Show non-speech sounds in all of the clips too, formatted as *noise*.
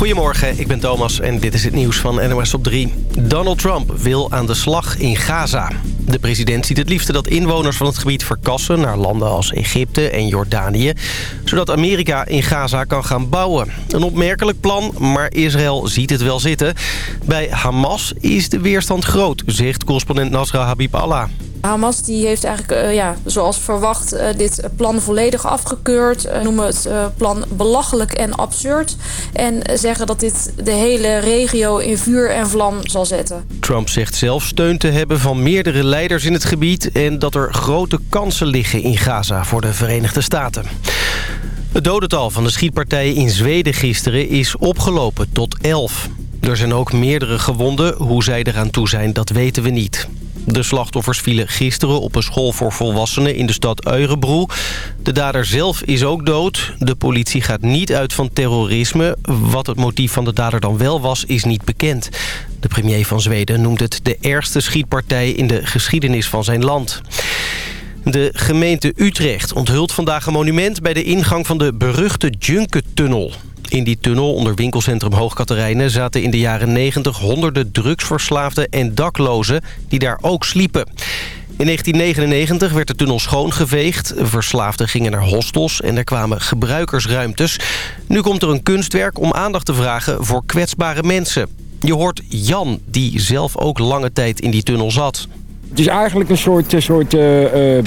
Goedemorgen, ik ben Thomas en dit is het nieuws van NOS op 3. Donald Trump wil aan de slag in Gaza. De president ziet het liefste dat inwoners van het gebied verkassen... naar landen als Egypte en Jordanië... zodat Amerika in Gaza kan gaan bouwen. Een opmerkelijk plan, maar Israël ziet het wel zitten. Bij Hamas is de weerstand groot, zegt correspondent Nasra Habib Allah. Hamas die heeft eigenlijk, uh, ja, zoals verwacht, uh, dit plan volledig afgekeurd. Uh, noemen het plan belachelijk en absurd. En zeggen dat dit de hele regio in vuur en vlam zal zetten. Trump zegt zelf steun te hebben van meerdere leiders in het gebied... en dat er grote kansen liggen in Gaza voor de Verenigde Staten. Het dodental van de schietpartij in Zweden gisteren is opgelopen tot 11. Er zijn ook meerdere gewonden. Hoe zij eraan toe zijn, dat weten we niet. De slachtoffers vielen gisteren op een school voor volwassenen in de stad Eurebro. De dader zelf is ook dood. De politie gaat niet uit van terrorisme. Wat het motief van de dader dan wel was, is niet bekend. De premier van Zweden noemt het de ergste schietpartij in de geschiedenis van zijn land. De gemeente Utrecht onthult vandaag een monument... bij de ingang van de beruchte Junke-tunnel. In die tunnel onder winkelcentrum Hoogkaterijnen zaten in de jaren 90 honderden drugsverslaafden en daklozen die daar ook sliepen. In 1999 werd de tunnel schoongeveegd. Verslaafden gingen naar hostels en er kwamen gebruikersruimtes. Nu komt er een kunstwerk om aandacht te vragen voor kwetsbare mensen. Je hoort Jan, die zelf ook lange tijd in die tunnel zat. Het is eigenlijk een soort, eh, soort uh,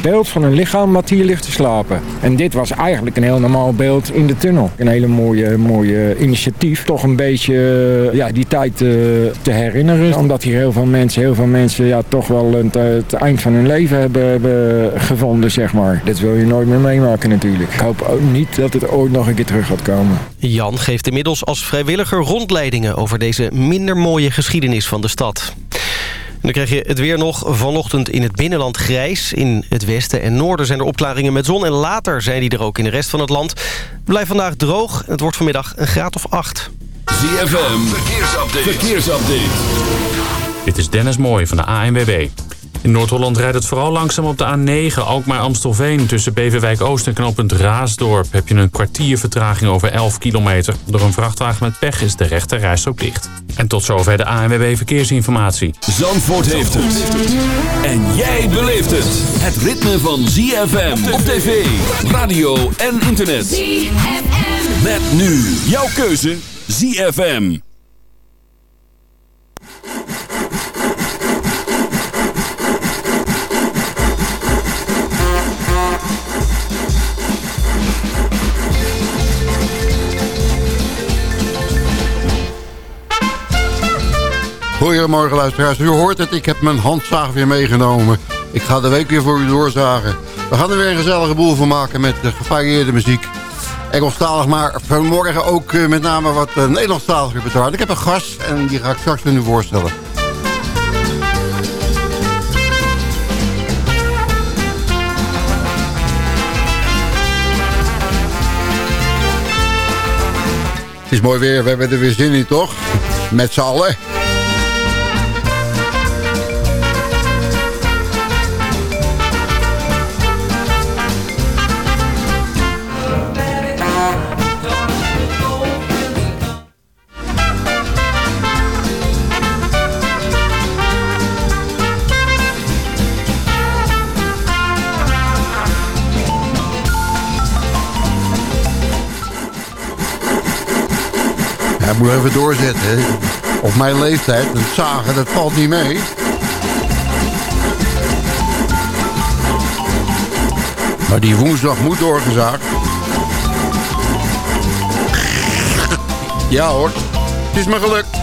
beeld van een lichaam wat hier ligt te slapen. En dit was eigenlijk een heel normaal beeld in de tunnel. Een hele mooie, mooie initiatief. Toch een beetje uh, ja, die tijd te herinneren. Omdat hier heel veel mensen, heel veel mensen ja, toch wel het, eind van hun leven hebben, hebben, gevonden, zeg maar. Dat wil je nooit meer meemaken natuurlijk. Ik hoop ook niet dat het ooit nog een keer terug gaat komen. Jan geeft inmiddels als vrijwilliger rondleidingen over deze minder mooie geschiedenis van de stad. Dan krijg je het weer nog vanochtend in het binnenland grijs. In het westen en noorden zijn er opklaringen met zon. En later zijn die er ook in de rest van het land. Het blijft vandaag droog. Het wordt vanmiddag een graad of acht. ZFM, verkeersupdate. verkeersupdate. Dit is Dennis Mooij van de ANWB. In Noord-Holland rijdt het vooral langzaam op de A9, ook maar Amstelveen. Tussen Beverwijk Oost en knooppunt Raasdorp heb je een kwartier vertraging over 11 kilometer. Door een vrachtwagen met pech is de rechte rijstrook dicht. En tot zover de ANWB Verkeersinformatie. Zandvoort heeft het. En jij beleeft het. Het ritme van ZFM op tv, radio en internet. ZFM. Met nu jouw keuze ZFM. Goedemorgen luisteraars, u hoort het, ik heb mijn handzaag weer meegenomen. Ik ga de week weer voor u doorzagen. We gaan er weer een gezellige boel van maken met de gevarieerde muziek. Engelstalig, maar vanmorgen ook met name wat uh, Nederlandstalig repertoire. Ik heb een gast en die ga ik straks aan u voorstellen. Het is mooi weer, we hebben er weer zin in, toch? Met z'n allen. Moet even doorzetten. Op mijn leeftijd, het zagen, dat valt niet mee. Maar die woensdag moet doorgezaagd. Ja hoor, het is me gelukt.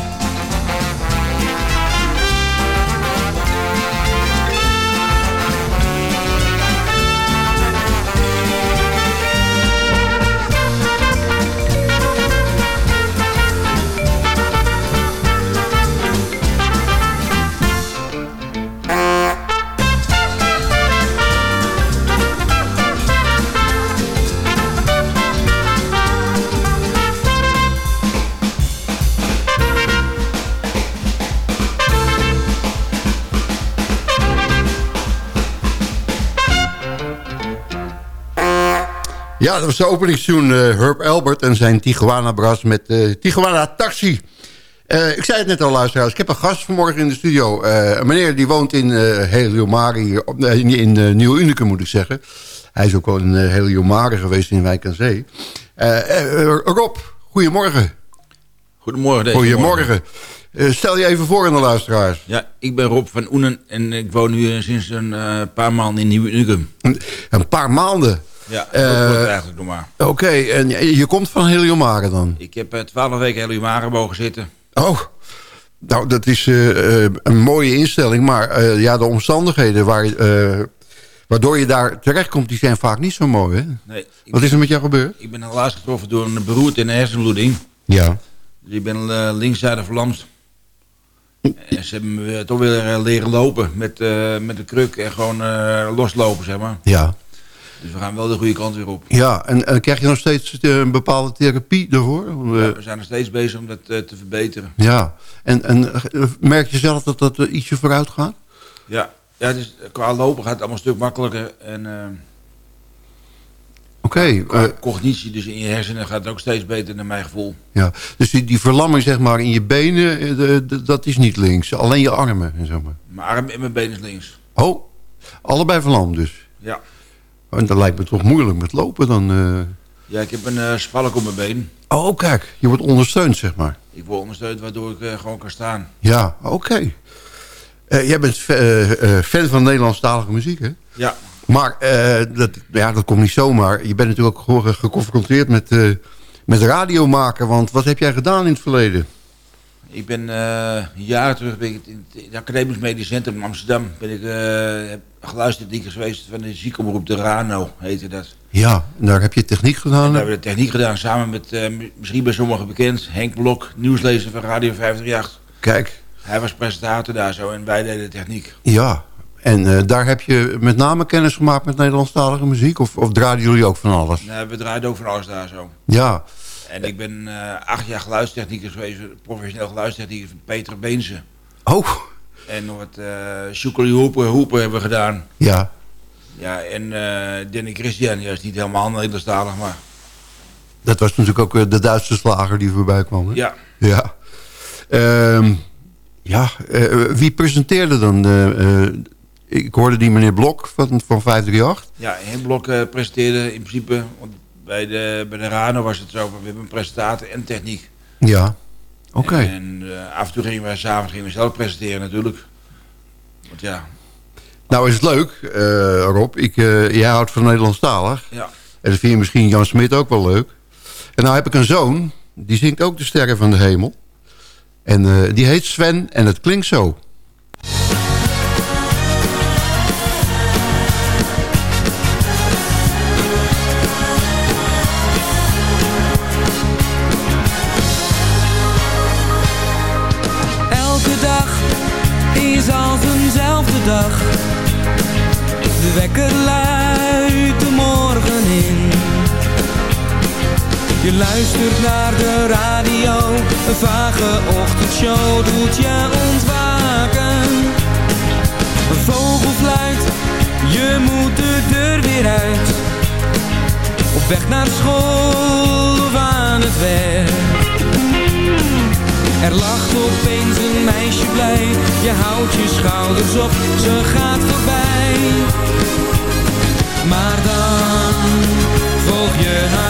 Ja, dat was de openingstune uh, Herb Albert en zijn Tijuana Brass met uh, Tijuana Taxi. Uh, ik zei het net al, luisteraars. Ik heb een gast vanmorgen in de studio. een meneer die woont in Heliomare, hier, in, in Nieuw Unicum moet ik zeggen. Hij is ook wel in Heliomare geweest in Wijk aan Zee. Rob, goedemorgen. Goedemorgen. Deze goedemorgen. stel je even voor aan de luisteraars. Ja, ik ben Rob van Oenen en ik woon nu sinds een paar maanden in Nieuw Unicum. Een, een paar maanden? Ja, dat uh, eigenlijk nog maar. Oké, en je komt van Heliomare dan? Ik heb uh, twaalf weken Heliomare mogen zitten. Oh, nou dat is uh, een mooie instelling. Maar ja, de omstandigheden waar, waardoor je daar terechtkomt, die zijn vaak niet zo mooi. Hè? Nee, Wat is er met jou gebeurd? Ik ben helaas getroffen door een beroerte en een hersenbloeding. Ja. Dus ik ben linkszijdig verlamd. En ze hebben me toch weer leren lopen met, met de kruk en gewoon loslopen, zeg maar. Ja. Dus we gaan wel de goede kant weer op. Ja, en, en krijg je nog steeds eh, een bepaalde therapie ervoor? Ja, we zijn nog steeds bezig om dat uh, te verbeteren. Ja, en, en eh, merk je zelf dat dat ietsje vooruit gaat? Ja, ja dus qua lopen gaat het allemaal een stuk makkelijker. En, uh, Oké. Okay, cognitie dus in je hersenen gaat het ook steeds beter naar mijn gevoel. Ja, dus die, die verlamming zeg maar in je benen, de, de, dat is niet links. Alleen je armen, zeg maar. Mijn arm en mijn been is links. Oh, allebei verlamd dus? Ja. En dat lijkt me toch moeilijk met lopen dan... Uh... Ja, ik heb een uh, spalk op mijn been. Oh, kijk. Je wordt ondersteund, zeg maar. Ik word ondersteund waardoor ik uh, gewoon kan staan. Ja, oké. Okay. jij bent fan van Nederlandstalige muziek, hè? Ja. Maar dat, ja, dat komt niet zomaar. Je bent natuurlijk ook geconfronteerd met, met radio maken. Want wat heb jij gedaan in het verleden? Ik ben uh, jaren terug ben ik in het Academisch Medisch Centrum in Amsterdam. Ben ik uh, geluisterd geweest van de ziekenomroep de Rano, heette dat. Ja, en daar heb je techniek gedaan? En daar hebben we de techniek gedaan samen met, uh, misschien bij sommigen bekend, Henk Blok, nieuwslezer van Radio 538. Kijk. Hij was presentator daar zo en wij deden de techniek. Ja, en daar heb je met name kennis gemaakt met Nederlandstalige muziek? Of, of draaiden jullie ook van alles? Nee, we draaiden ook van alles daar zo. Ja, en ik ben uh, acht jaar geluidstechnicus geweest, professioneel geluidstechnicus van Peter Beense. Oh. En nog wat uh, Hoepen, Hoepen hebben we gedaan. Ja. Ja, en uh, Danny Christian, die is niet helemaal Nederlandstalig, maar... Dat was natuurlijk ook de Duitse slager die voorbij kwam, hè? Ja. Ja. Um, ja, uh, wie presenteerde dan? ik hoorde die meneer Blok van, van 538. Ja, Henk Blok presenteerde in principe... Want bij de, bij de Rano was het zo, we hebben een presentator en techniek. Ja, oké. En, uh, af en toe gingen we s'avonds gingen we zelf presenteren natuurlijk. Want ja. Nou is het leuk, uh, Rob. Ik, uh, jij houdt van Nederlandstalig. Ja. En dat vind je misschien Jan Smit ook wel leuk. En nou heb ik een zoon, die zingt ook de sterren van de hemel. En die heet Sven en het klinkt zo. Weg naar school of aan het werk. Er lacht opeens een meisje blij, je houdt je schouders op, ze gaat voorbij. Maar dan volg je haar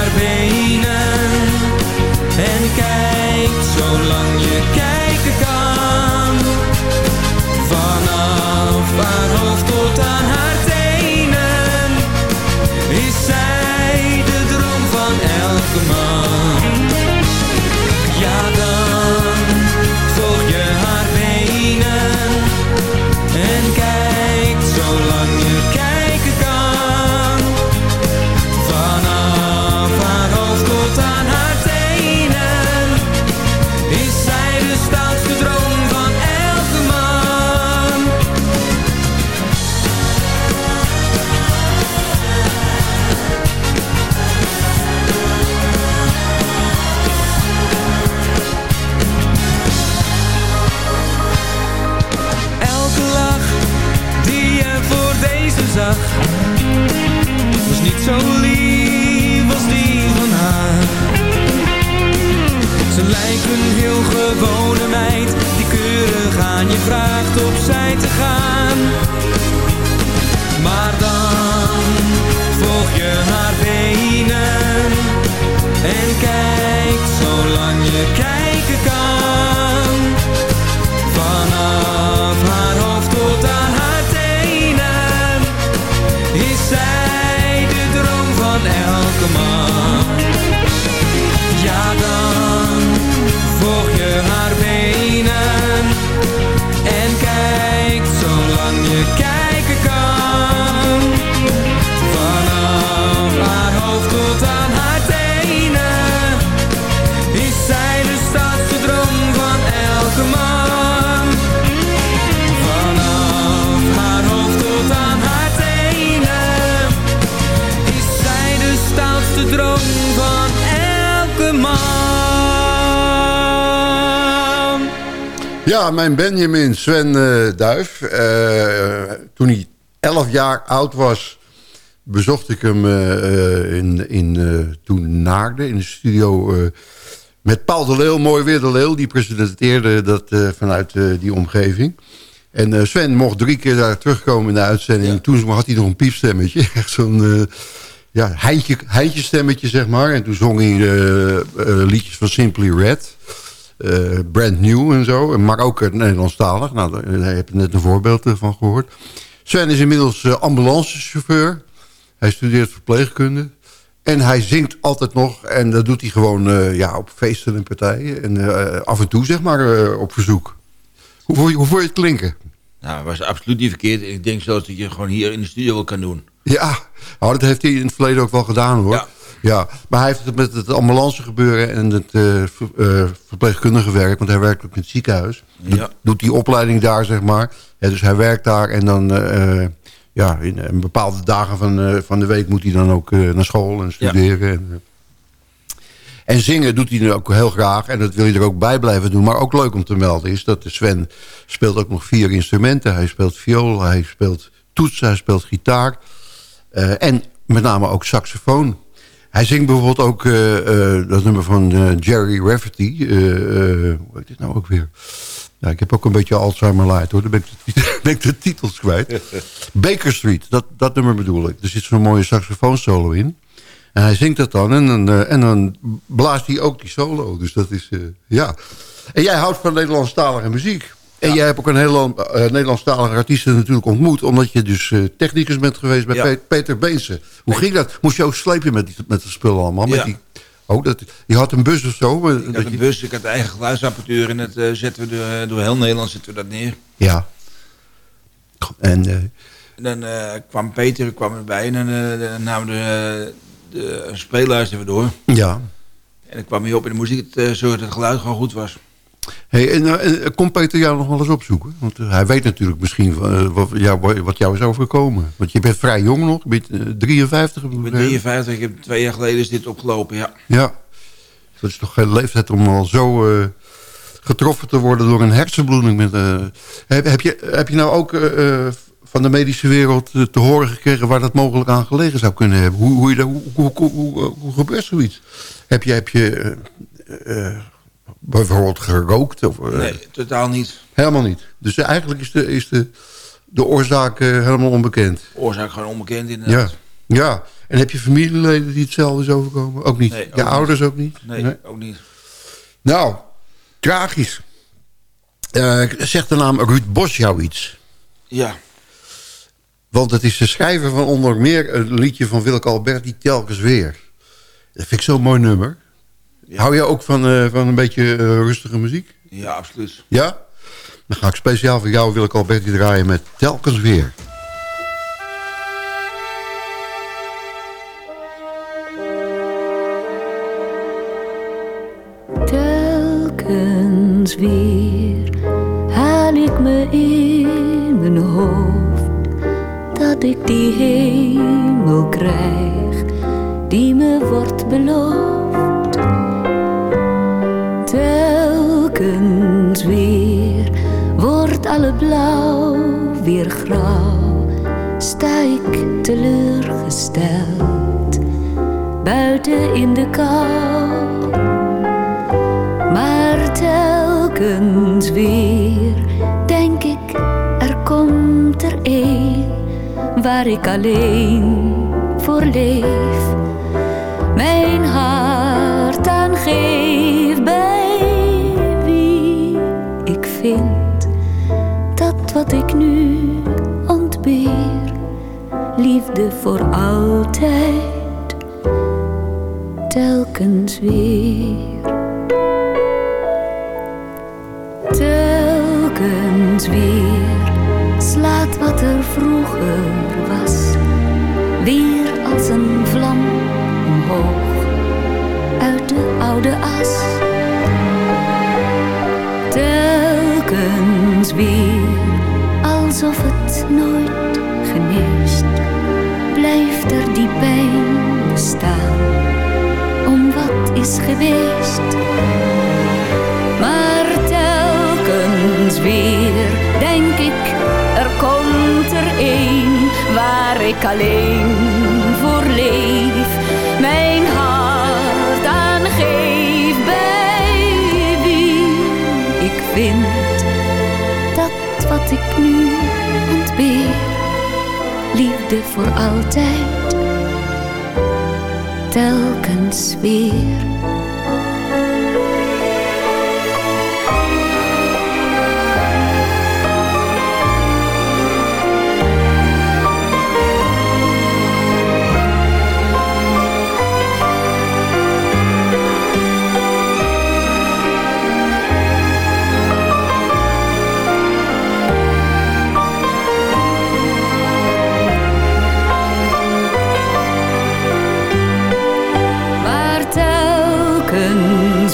Ja, mijn Benjamin Sven eh, Duif. eh, toen hij 11 jaar oud was, bezocht ik hem eh, in, in toen Naarden in de studio met Paul de Leeuw, mooi weer de Leeuw. Die presenteerde dat vanuit die omgeving. En Sven mocht drie keer daar terugkomen in de uitzending. Toen had hij nog een piepstemmetje. *laughs* Echt zo'n uh, ja, heintje, heintje stemmetje, zeg maar. En toen zong hij uh, uh, liedjes van Simply Red. Uh, brand New en zo. Maar ook uh, Nederlandstalig. Nou, daar heb je net een voorbeeld van gehoord. Sven is inmiddels ambulancechauffeur. Hij studeert verpleegkunde. En hij zingt altijd nog. En dat doet hij gewoon uh, ja, op feesten en partijen. En uh, af en toe zeg maar uh, op verzoek. Hoe voel, je, hoe voel je het klinken? Nou, was absoluut niet verkeerd. Ik denk zelfs dat je gewoon hier in de studio kan doen. Ja, nou, dat heeft hij in het verleden ook wel gedaan hoor. Ja. Ja, maar hij heeft het met het ambulance gebeuren en het uh, ver, uh, verpleegkundige werk, want hij werkt ook in het ziekenhuis. Ja. Doet, doet die opleiding daar, zeg maar. Ja, dus hij werkt daar en dan, uh, ja, in, in, bepaalde dagen van, van de week moet hij dan ook naar school en studeren. Ja. En, en, zingen doet hij nu ook heel graag en dat wil hij er ook bij blijven doen. Maar ook leuk om te melden is dat Sven speelt ook nog vier instrumenten. Hij speelt viool, hij speelt toetsen, hij speelt gitaar en met name ook saxofoon. Hij zingt bijvoorbeeld ook uh, uh, dat nummer van uh, Jerry Rafferty. hoe heet dit nou ook weer? Ja, ik heb ook een beetje Alzheimer light hoor. Dan ben ik de, *laughs* ben ik de titels kwijt. *laughs* Baker Street, dat, dat nummer bedoel ik. Er zit zo'n mooie saxofoonsolo in. En hij zingt dat dan en dan, en dan blaast hij ook die solo. Dus dat is, ja. En jij houdt van Nederlandstalige muziek. En ja. jij hebt ook een hele uh, Nederlandstalige artiesten natuurlijk ontmoet... omdat je dus uh, technicus bent geweest bij ja. Peter Beense. Hoe ging dat? Moest je ook slepen met, die, met de spullen allemaal? Met ja. die, oh, dat, je had een bus of zo? Ik had een je... bus, ik had eigen geluidsapparatuur... en dat uh, zetten we door, door, heel Nederland zetten we dat neer. Ja. En, en dan kwam Peter kwam erbij... en dan, namen we de, de speellijst even door. Ja. En dan kwam hij op in de muziek... Het, zorgde dat het geluid gewoon goed was. Hey, en, uh, komt Peter jou nog wel eens opzoeken? Want uh, hij weet natuurlijk misschien wat, jou, wat jou is overgekomen. Want je bent vrij jong nog, je bent 53. Ik ben 53, ik heb twee jaar geleden is dit opgelopen, ja. Ja, dat is toch geen leeftijd om al zo getroffen te worden door een hersenbloeding. Met, heb, heb, je, heb je nou ook van de medische wereld te horen gekregen... waar dat mogelijk aan gelegen zou kunnen hebben? Hoe, hoe, hoe, hoe, hoe, hoe, hoe gebeurt zoiets? Heb je... Heb je bijvoorbeeld gerookt? Of, nee, totaal niet. Helemaal niet. Dus eigenlijk is de, is de, de oorzaak uh, helemaal onbekend. Oorzaak gewoon onbekend inderdaad. Ja. ja. En heb je familieleden die hetzelfde is overkomen? Ook niet? Nee, Je ouders ook niet? Nee, nee, ook niet. Nou, tragisch. Uh, zegt de naam Ruud Bos jou iets? Ja. Want het is de schrijver van onder meer een liedje van Willeke Alberti telkens weer. Dat vind ik zo'n mooi nummer. Ja. Hou je ook van, uh, van een beetje uh, rustige muziek? Ja, absoluut. Ja? Dan ga ik speciaal voor jou, Willeke Alberti, draaien met Telkens Weer. Telkens weer haal ik me in mijn hoofd dat ik die hemel krijg die me wordt beloofd. Telkens weer wordt alle blauw weer grauw, sta ik teleurgesteld buiten in de kou. Maar telkens weer denk ik, er komt er een waar ik alleen voor leef. Mijn hart aan geef voor altijd, telkens weer. Telkens weer slaat wat er vroeger was, weer als een vlam omhoog uit de oude as. Telkens weer, alsof het nooit geneest, blijft er die pijn bestaan om wat is geweest. Maar telkens weer denk ik, er komt er een waar ik alleen voor leef. Mijn hart aan geef bij wie ik vind dat wat ik nu liefde voor altijd, telkens weer.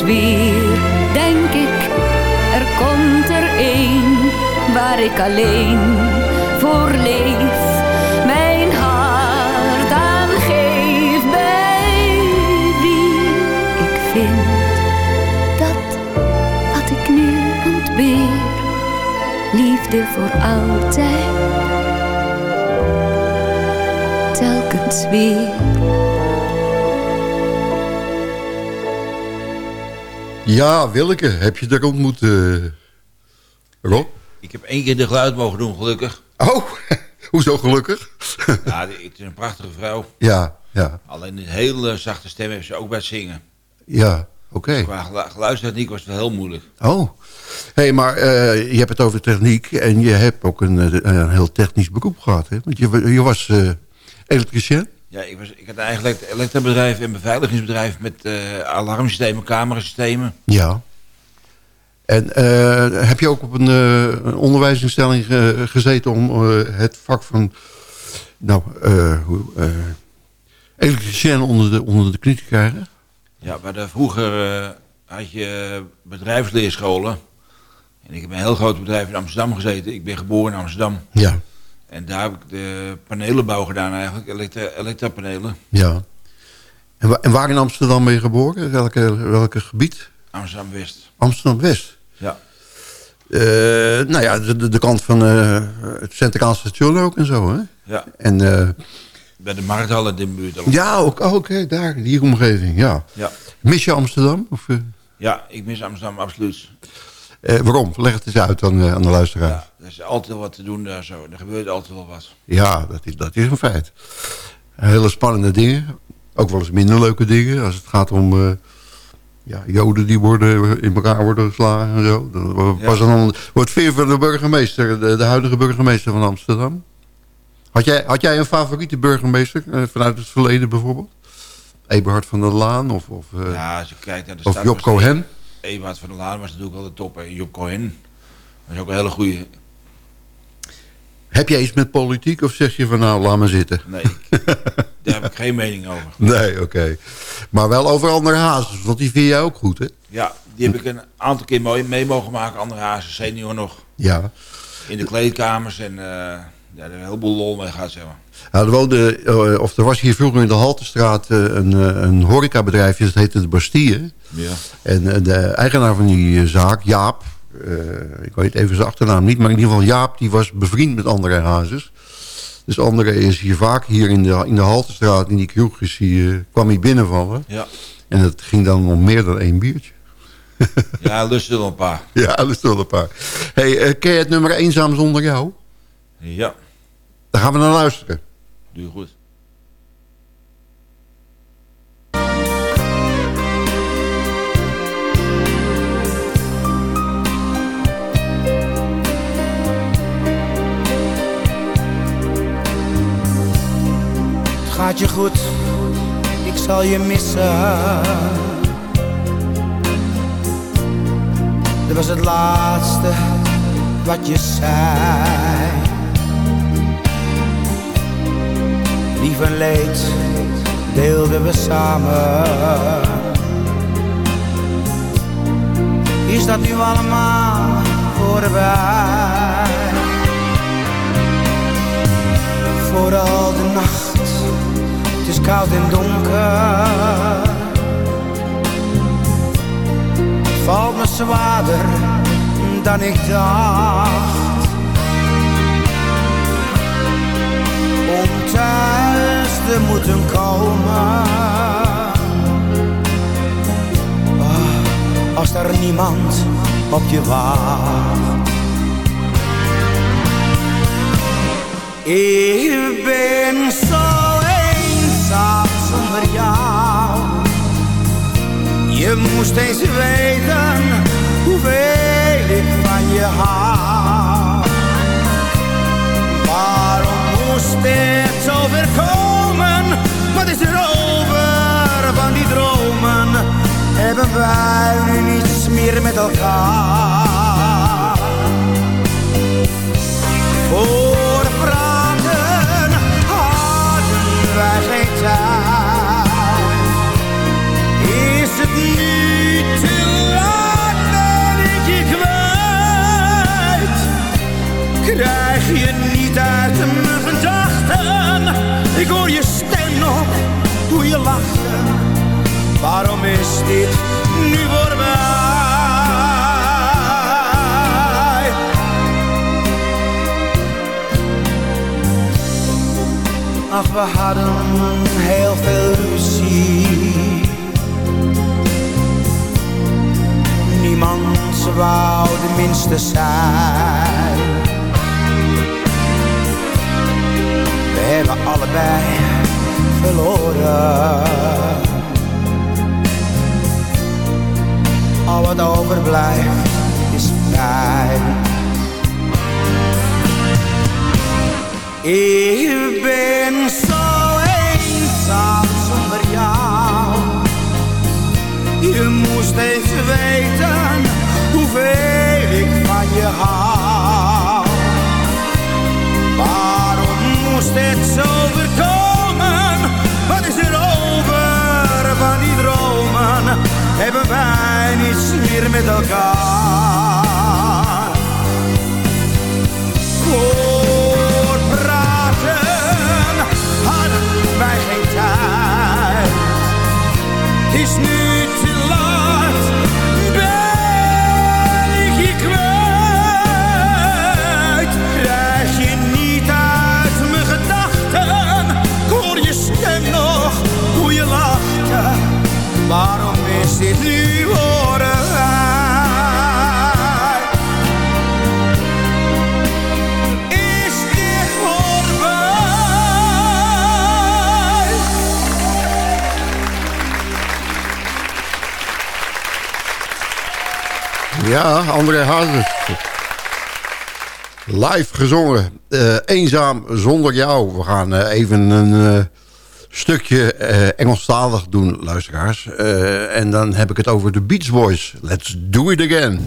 Weer denk ik, er komt er een waar ik alleen voor leef. Mijn hart aan geef bij wie ik vind dat wat ik nu ontbeer, liefde voor altijd, telkens weer. Ja, Willeke, heb je er ontmoet, Rob? Ik heb één keer de geluid mogen doen, gelukkig. Oh, *laughs* hoezo gelukkig? *laughs* Ja, het is een prachtige vrouw. ja, ja, Alleen een hele zachte stem heeft ze ook bij het zingen. ja, oké. Qua gelu- geluidstechniek was het wel heel moeilijk. Oh, hey, maar eh, je hebt het over techniek en je hebt ook een, eh, een heel technisch beroep gehad, hè? Want je, je was eh elektricien? Ja, ik, was, ik had eigenlijk een elektrobedrijf en beveiligingsbedrijf met eh, alarmsystemen, camerasystemen. Ja. En eh, heb je ook op een, een onderwijsinstelling ge- gezeten om het vak van nou, hoe, elektricien onder de, onder de knie te krijgen? Ja, waar daar vroeger had je bedrijfsleerscholen. En ik heb een heel groot bedrijf in Amsterdam gezeten. Ik ben geboren in Amsterdam. Ja. En daar heb ik de panelenbouw gedaan eigenlijk, elektra elektrapanelen. ja. En, wa- en waar in Amsterdam ben je geboren? Welke, welke gebied? Amsterdam-West. Amsterdam-West. Ja. Eh, nou ja, de, de, kant van eh, het Centraal Station ook en zo, hè? Ja, En eh, bij de Markthal in de buurt ook. ja, ook, oh, oké, daar, die omgeving, ja. Ja. Mis je Amsterdam? Of, Ja, ik mis Amsterdam absoluut. Eh, waarom? Leg het eens uit aan, eh, aan de luisteraar. Ja, er is altijd wel wat te doen daar zo. Er gebeurt altijd wel wat. Ja, dat is, dat is een feit. Hele spannende dingen. Ook wel eens minder leuke dingen. Als het gaat om eh, ja, joden die worden, in elkaar worden geslagen en zo. Dan Ja. was er dan, wordt veel van de burgemeester, de, de huidige burgemeester van Amsterdam. Had jij, had jij een favoriete burgemeester vanuit het verleden bijvoorbeeld? Eberhard van der Laan of, of, Ja, als je kijkt naar de of. Job Cohen? Ewout van der Laan was natuurlijk wel de top. En Job Cohen was ook een hele goede. Heb jij iets met politiek of zeg je van nou, laat maar zitten? Nee, daar heb ik geen mening over. *laughs* Nee, oké. Maar wel over andere hazes, want die vind jij ook goed, hè? Ja, die heb ik een aantal keer mooi mee mogen maken. Andere hazen, senior nog. Ja. In de kleedkamers. En eh ja, daar hebben we een heleboel lol mee gehad, zeg maar. Nou, er, woonde, eh, of er was hier vroeger in de Haltestraat eh, een, eh, een horecabedrijfje, dat heette de Bastille. Ja. En de eigenaar van die zaak, Jaap, ik weet even zijn achternaam niet, maar in ieder geval Jaap, die was bevriend met André Hazes. Dus André is hier vaak hier in de, in de Haltestraat, in die kroeg, is hij, eh, kwam hij binnenvallen. Ja. En het ging dan om meer dan één biertje. *laughs* Ja, lust er wel een paar. Ja, dat is wel een paar. Hey, ken je het nummer Eenzaam zonder jou? Ja, Daar gaan we naar luisteren. Doe je goed. Het gaat je goed, ik zal je missen. Dit was het laatste wat je zei. Lief en leed deelden we samen. Is dat nu allemaal voorbij? Vooral de nacht, het is koud en donker. Het valt me zwaarder dan ik dacht. Om te moeten komen. Oh, als er niemand op je wacht. Ik ben zo eenzaam zonder jou. Je moest eens weten hoeveel ik van je hou. Waarom moest dit zo Wat is er over van die dromen? Hebben wij nu niets meer met elkaar? Voor praten hadden wij geen tijd. Is het nu te laat, ben ik je kwijt? Krijg je niet uit mijn Ik hoor je stem nog, hoe je lacht. Waarom is dit nu voorbij? Ach, we hadden heel veel ruzie. Niemand wou de minste zijn. Hebben allebei verloren. Al wat overblijft is pijn. Ik ben zo eenzaam zonder jou. Je moest eens weten hoeveel ik van je hou. Moest het zo voorkomen? Wat is er over van die dromen? Hebben wij niets meer met elkaar? Voor praten hadden wij geen tijd. Het is nu Waarom is dit nu voorbij? Is dit voorbij? Ja, André Hazes. Live gezongen. Eh, eenzaam zonder jou. We gaan eh, even een eh, stukje eh, Engelstalig doen, luisteraars. Eh, en dan heb ik het over de Beach Boys. Let's do it again.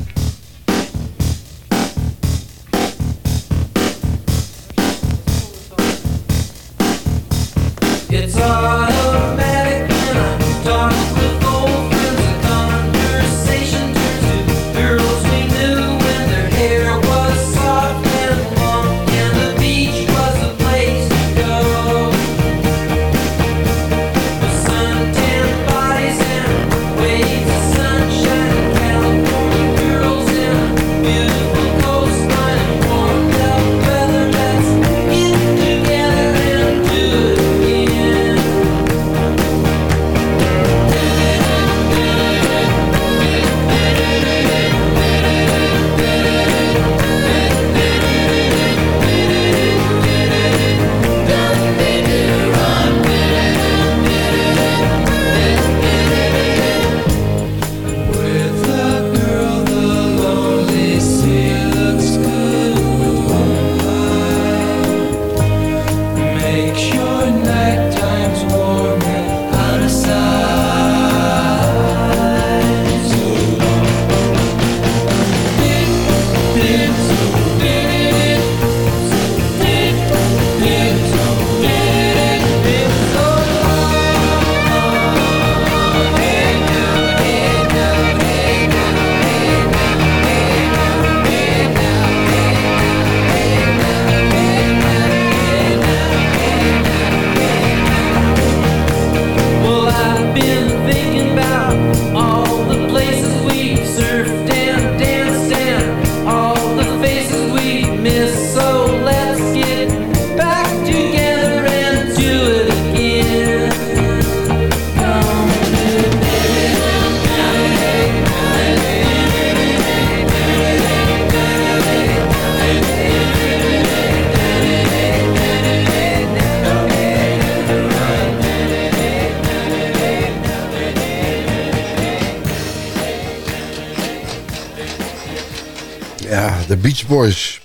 De Beach Boys.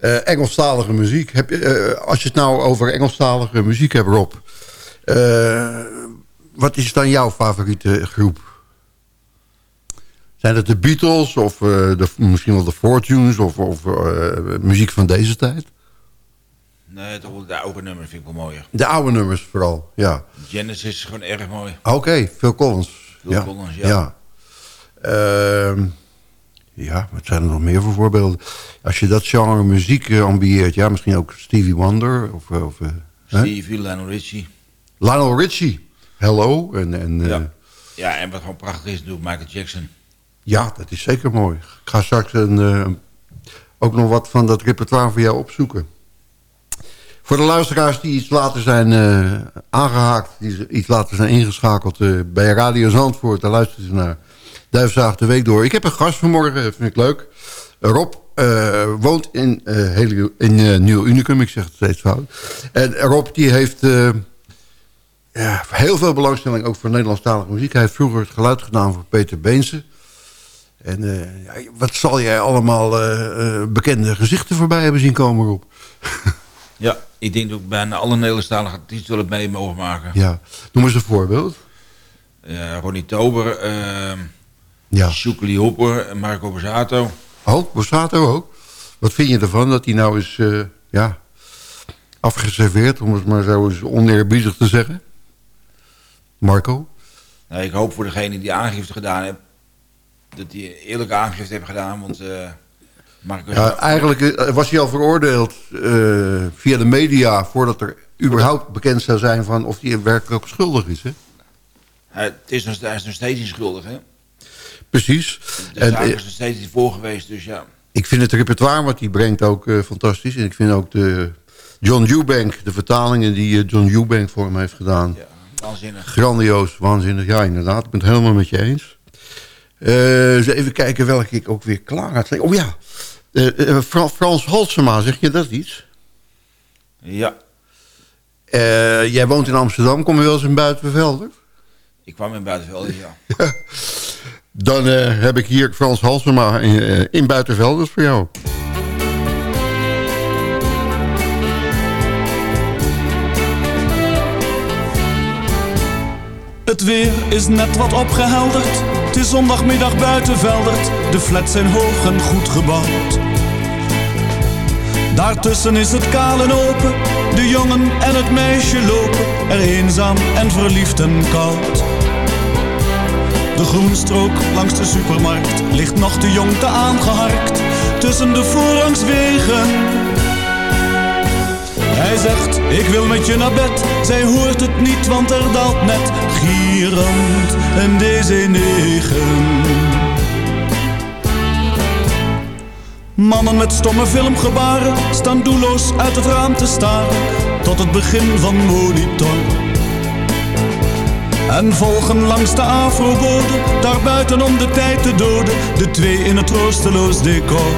Uh, Engelstalige muziek. Heb je, uh, als je het nou over Engelstalige muziek hebt, Rob. Uh, wat is dan jouw favoriete groep? Zijn het de Beatles of de, misschien wel de Fortunes of, of muziek van deze tijd? Nee, toch de oude nummers vind ik wel mooier. De oude nummers vooral, ja. Genesis is gewoon erg mooi. Oké, okay, Phil Collins. Phil ja. Collins, ja. Ja. Ja, wat zijn er nog meer voor voorbeelden? Als je dat genre muziek uh, ambieert, ja, misschien ook Stevie Wonder. Of, of, uh, Stevie, Lionel Richie. Lionel Richie, Hello. En, en, ja. ja, en wat gewoon prachtig is natuurlijk Michael Jackson. Ja, dat is zeker mooi. Ik ga straks een, ook nog wat van dat repertoire voor jou opzoeken. Voor de luisteraars die iets later zijn uh, aangehaakt... die iets later zijn ingeschakeld bij Radio Zandvoort... daar luisteren ze naar Duifzaag de Week door. Ik heb een gast vanmorgen, vind ik leuk. Rob uh, woont in, heel, in Nieuw Unicum, ik zeg het steeds fout. En Rob die heeft ja, heel veel belangstelling... ook voor Nederlandstalige muziek. Hij heeft vroeger het geluid gedaan voor Peter Beense... En ja, wat zal jij allemaal bekende gezichten voorbij hebben zien komen, Rob? Ja, ik denk dat ik bijna alle Nederlandstalige artiesten wel mee mogen maken. Ja, noem eens een voorbeeld. Uh, Ronnie Tober, uh, ja. Shukli Hopper, Marco Borsato. Oh, Borsato ook. Wat vind je ervan dat hij nou is uh, ja, afgeserveerd, om het maar zo eens oneerbiedig te zeggen? Marco? Nou, ik hoop voor degene die aangifte gedaan heeft, dat hij eerlijke aangifte heeft gedaan, want... Uh, ja, eigenlijk was hij al veroordeeld uh, via de media... voordat er überhaupt bekend zou zijn van of hij werkelijk ook schuldig is. Hè? het is nog, hij is nog steeds niet schuldig, hè? Precies. En, zaak is nog steeds niet voor geweest, dus ja. Ik vind het repertoire wat hij brengt ook uh, fantastisch. En ik vind ook de John Eubank, de vertalingen die uh, John Eubank voor hem heeft gedaan. Ja, waanzinnig. Grandioos, waanzinnig. Ja, inderdaad. Ik ben het helemaal met je eens. Uh, even kijken welke ik ook weer klaar had. Oh ja, uh, Frans Halsema, zeg je dat iets? Ja. Jij woont in Amsterdam, kom je wel eens in Buitenvelder? Ik kwam in Buitenvelder, ja. *laughs* Dan heb ik hier Frans Halsema in, in Buitenvelders voor jou. Het weer is net wat opgehelderd. Het is zondagmiddag buiten Veldert. De flats zijn hoog en goed gebouwd. Daartussen is het kaal en open. De jongen en het meisje lopen. Er eenzaam en verliefd en koud. De groenstrook langs de supermarkt ligt nog de jong te aangeharkt. Tussen de voorrangswegen. Hij zegt, ik wil met je naar bed. Zij hoort het niet, want er daalt net gierend een DC-9. Mannen met stomme filmgebaren staan doelloos uit het raam te staren. Tot het begin van monitor. En volgen langs de afrobode, daarbuiten om de tijd te doden. De twee in het troosteloos decor.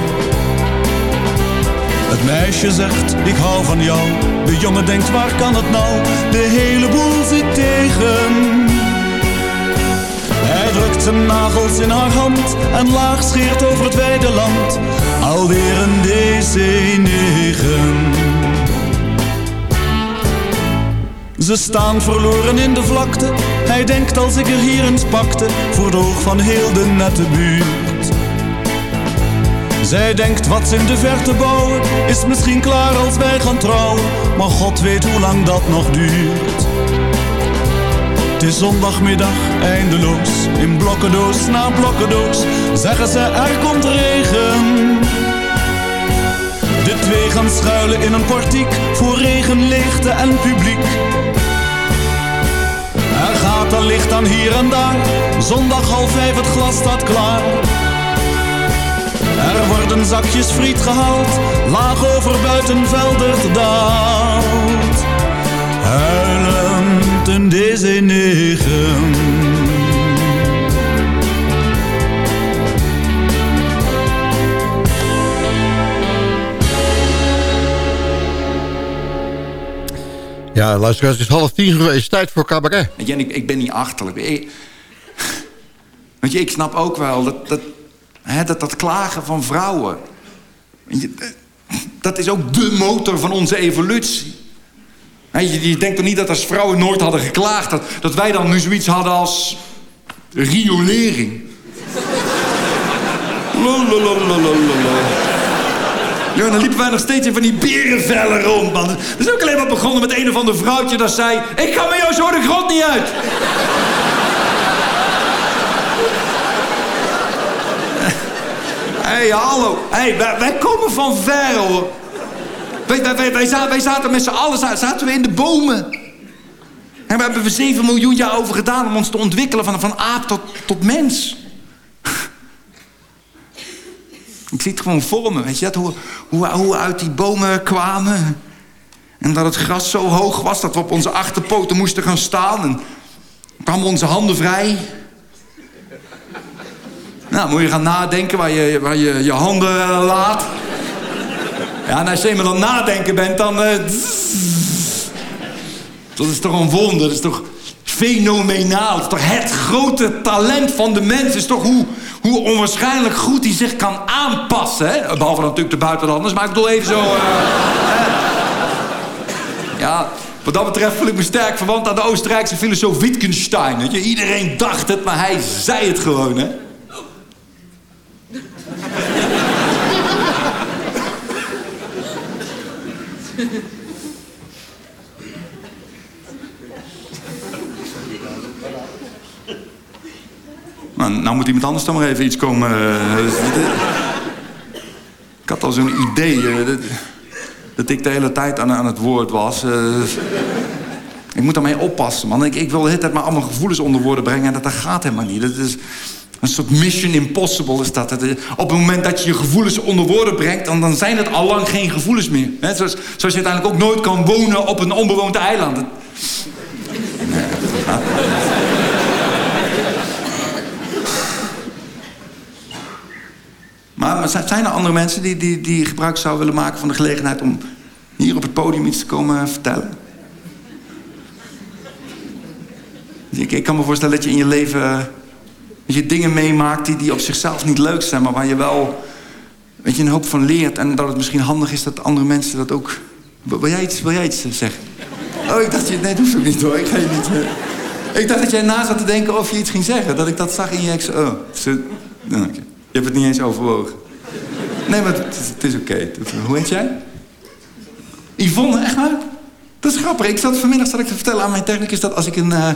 Het meisje zegt, ik hou van jou. De jongen denkt, waar kan het nou? De hele boel zit tegen. Hij drukt zijn nagels in haar hand en laag scheert over het wijde land. Alweer een DC-9. Ze staan verloren in de vlakte. Hij denkt als ik er hier eens pakte, voor het oog van heel de nette buurt. Zij denkt wat ze in de verte bouwen Is misschien klaar als wij gaan trouwen Maar God weet hoe lang dat nog duurt Het is zondagmiddag eindeloos In blokkendoos na blokkendoos Zeggen ze er komt regen twee gaan schuilen in een portiek Voor regen, leegte en publiek Er gaat een licht aan hier en daar Zondag half vijf het glas staat klaar er worden zakjes friet gehaald, laag over buitenvelder daalt. Huilend een DC-9. Ja, luisteraars, het is half tien geweest. Tijd voor cabaret. Jen, ik, ik ben niet achterlijk. Ik, weet je, ik snap ook wel dat, dat Hè, dat, dat klagen van vrouwen. Je, dat is ook de motor van onze evolutie. Je denkt toch niet dat als vrouwen nooit hadden geklaagd... dat, dat wij dan nu zoiets hadden als riolering. Lolololololol. Ja, dan liepen wij nog steeds in van die berenvellen rond, man. Dat is ook alleen maar begonnen met een of ander vrouwtje dat zei... Ik ga met jou zo de grond niet uit. Hé, hey, hallo. Hey, wij, wij, komen van ver, hoor. Wij, wij, wij, wij zaten, met z'n allen zaten we in de bomen. En we hebben we 7 miljoen jaar over gedaan om ons te ontwikkelen van, van aap tot, tot mens. Ik zie het gewoon voor me, weet je dat? Hoe, hoe, hoe uit die bomen kwamen. En dat het gras zo hoog was dat we op onze achterpoten moesten gaan staan. En kwamen onze handen vrij. Nou, moet je gaan nadenken waar je waar je, je handen laat. Ja, en als je eenmaal aan nadenken bent, dan... Uh, dat is toch een wonder, dat is toch fenomenaal. Dat is toch het grote talent van de mens. Is toch hoe, hoe onwaarschijnlijk goed hij zich kan aanpassen. Hè? Behalve natuurlijk de buitenlanders, maar ik bedoel even zo... Uh, ja, wat dat betreft voel ik me sterk verwant aan de Oostenrijkse filosoof Wittgenstein. Je? Iedereen dacht het, maar hij zei het gewoon, hè. Nou, nou moet iemand anders dan maar even iets komen. Ik had al zo'n idee dat ik de hele tijd aan, aan het woord was. Ik moet daarmee oppassen, man. Ik, ik wil de hele tijd maar allemaal gevoelens onder woorden brengen... en dat, dat gaat helemaal niet. Dat is een soort mission impossible is dat. Op het moment dat je je gevoelens onder woorden brengt... dan, zijn het al lang geen gevoelens meer. Zoals, zoals je uiteindelijk ook nooit kan wonen op een onbewoond eiland. Nee. Maar, zijn er andere mensen die, die, die gebruik zouden willen maken van de gelegenheid... om hier op het podium iets te komen vertellen? Ik, ik kan me voorstellen dat je in je leven dat je dingen meemaakt die, die op zichzelf niet leuk zijn... maar waar je wel weet je, een hoop van leert. En dat het misschien handig is dat andere mensen dat ook... Wil jij iets, wil jij iets zeggen? Oh, ik dacht je... Nee, dat hoeft ook niet hoor. Ik ga je niet... Uh... Ik dacht dat jij na zat te denken of je iets ging zeggen. Dat ik dat zag in je ex... Oh, zo... okay. Je hebt het niet eens overwogen. Nee, maar het, het is oké. Okay. Hoe heet jij? Yvonne, echt waar? Dat is grappig. Ik zat vanmiddag zat ik te vertellen aan mijn technicus... dat als ik een, uh,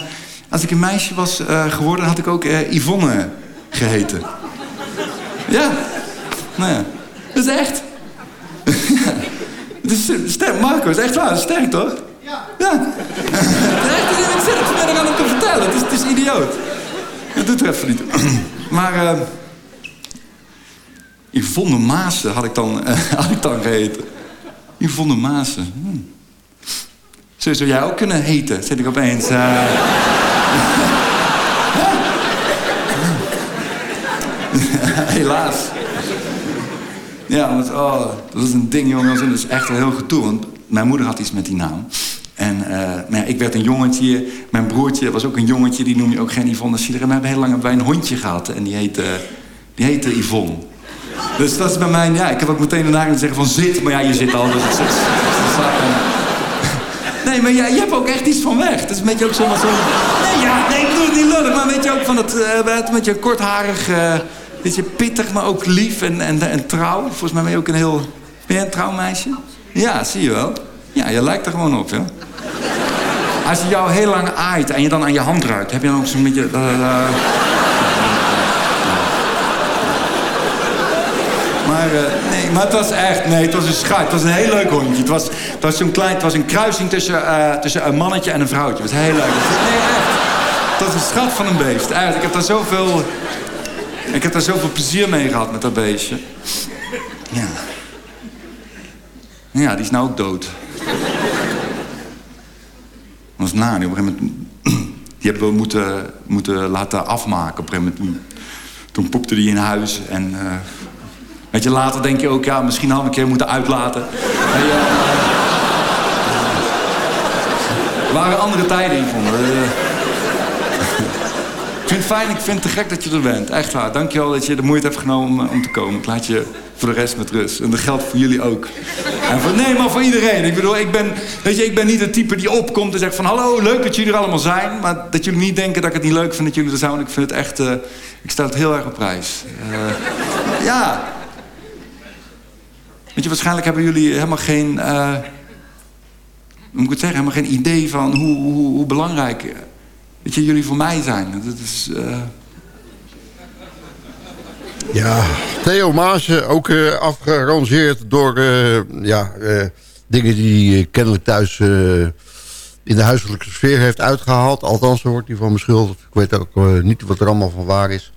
als ik een meisje was uh, geworden... had ik ook uh, Yvonne geheten. ja. Nou ja. Dat is echt. *laughs* Het is sterk, Marco. is echt waar. Sterk, toch? Ja. Ja. *laughs* echt, ik zit het vanmiddag aan hem te vertellen. Het is, het is idioot. Dat doet er even niet. *clears throat* maar... Yvonne Maassen had ik dan, uh, *laughs* had ik dan geheten. Yvonne Maassen. Hm. Zo zou jij ook kunnen heten, zit ik opeens. Uh... *laughs* *laughs* Helaas. Ja, want, oh, dat is een ding, jongens. En dat is echt heel getoe. Want mijn moeder had iets met die naam. En nou ja, ik werd een jongetje. Mijn broertje was ook een jongetje. Die noem je ook geen Yvonne Sieder. En we hebben heel lang bij een hondje gehad. En die heette, die heette Yvonne. Dus dat is bij mij, ja, ik heb ook meteen daarna zeggen van zit, maar ja, je zit al. Dus het, het, nee, maar ja, je hebt ook echt iets van weg. Het is een beetje ook zomaar zo... Nee, ja, nee, ik bedoel het niet lullig, maar weet je ook van het, uh, met je kortharig, uh, beetje pittig, maar ook lief en, en, en trouw. Volgens mij ben je ook een heel, ben je een trouw meisje? Ja, zie je wel. Ja, je lijkt er gewoon op, ja. Als je jou heel lang aait en je dan aan je hand ruikt, heb je dan ook zo'n beetje... Uh, Uh, nee, maar het was echt, nee, het was een schat. Het was een heel leuk hondje. Het was, het was klein, het was een kruising tussen, uh, tussen een mannetje en een vrouwtje. Het was heel leuk. Nee, echt. Het was een schat van een beest. Echt, ik heb daar zoveel, ik heb daar zoveel plezier mee gehad met dat beestje. Ja. Ja, die is nou ook dood. Dat was na. Op een gegeven moment, *clears throat* die hebben we moeten, moeten laten afmaken. Op een gegeven moment, toen popte die in huis en... Uh, Weet je, later denk je ook, ja, misschien hadden we een keer moeten uitlaten. Waren andere tijden in, vonden vind het fijn, ik vind het te gek dat je er bent. Echt waar. Dankjewel dat je de moeite hebt genomen om, om te komen. Ik laat je voor de rest met rust. En dat geldt voor jullie ook. En voor, nee, maar voor iedereen. Ik bedoel, ik ben, weet je, ik ben niet het type die opkomt en zegt van... hallo, leuk dat jullie er allemaal zijn. Maar dat jullie niet denken dat ik het niet leuk vind dat jullie er zijn. Want ik vind het echt... Uh, ik stel het heel erg op prijs. Uh, ja. Weet je, waarschijnlijk hebben jullie helemaal geen... Hoe moet ik het zeggen? Helemaal geen idee van hoe, hoe, hoe belangrijk... Weet je, jullie voor mij zijn. Dat is... Ja, Theo Maas, ook uh, afgerangeerd door ja, dingen die hij kennelijk thuis in de huiselijke sfeer heeft uitgehaald. Althans, zo wordt hij van beschuldigd. Ik weet ook niet wat er allemaal van waar is.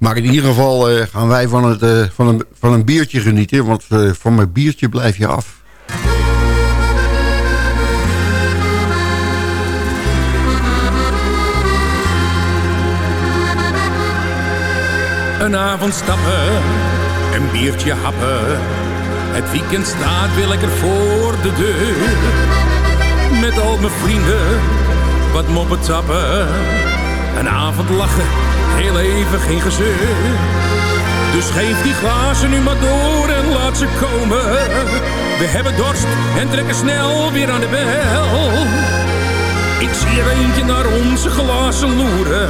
Maar in ieder geval gaan wij van, het, van, een, van een biertje genieten. Want van mijn biertje blijf je af. Een avond stappen, een biertje happen. Het weekend staat weer lekker voor de deur. Met al mijn vrienden, wat moppen tappen. Een avond lachen, heel even geen gezeur. Dus geef die glazen nu maar door en laat ze komen. We hebben dorst en trekken snel weer aan de bel. Ik zie er eentje naar onze glazen loeren.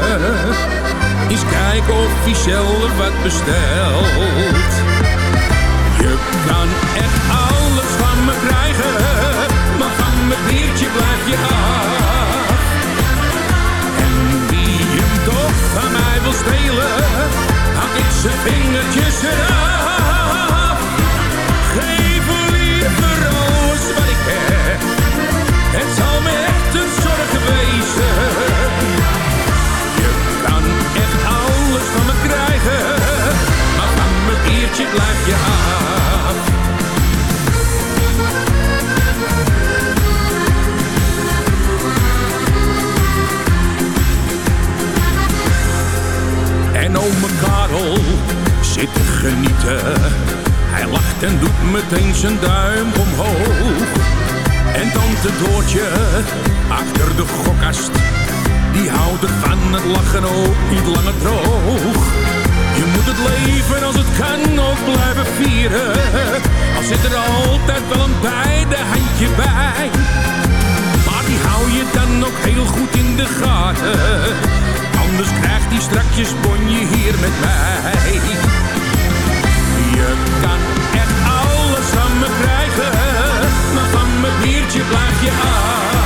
Eens kijken of hij zelf wat bestelt. Je kan echt alles van me krijgen, maar van mijn biertje blijf je af. Mij wil stelen, hak ik zijn vingertjes eraf. Geef liever alles wat ik heb, het zal me echt een zorg wezen van me krijgen. Maar van mijn biertje blijf je af. En ome Karel zit te genieten. Hij lacht en doet meteen zijn duim omhoog. En tante Doortje achter de gokkast die houdt van het lachen ook niet langer droog. Je moet het leven als het kan ook blijven vieren. Al zit er altijd wel een beide handje bij. Maar die hou je dan ook heel goed in de gaten. Anders krijgt die strakjes bonje hier met mij. Je kan echt alles van me krijgen. Maar van mijn biertje blijf je af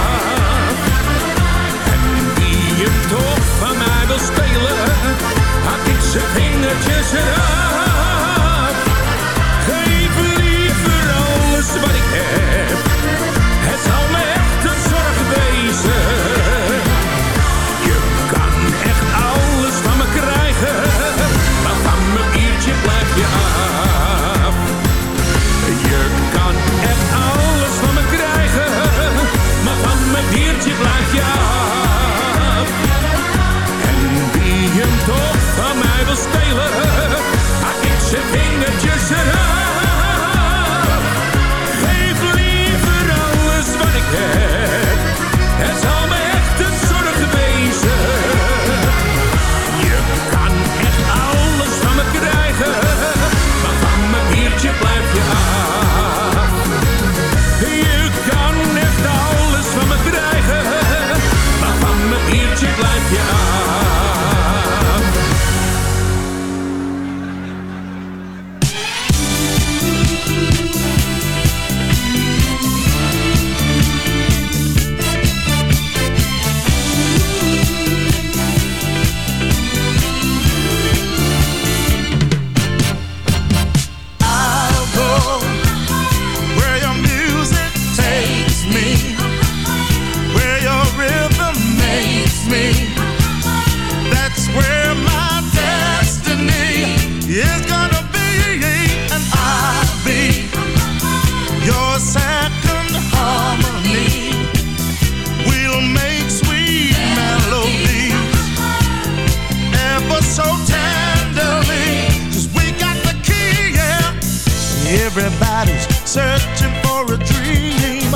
Everybody's searching for a dream.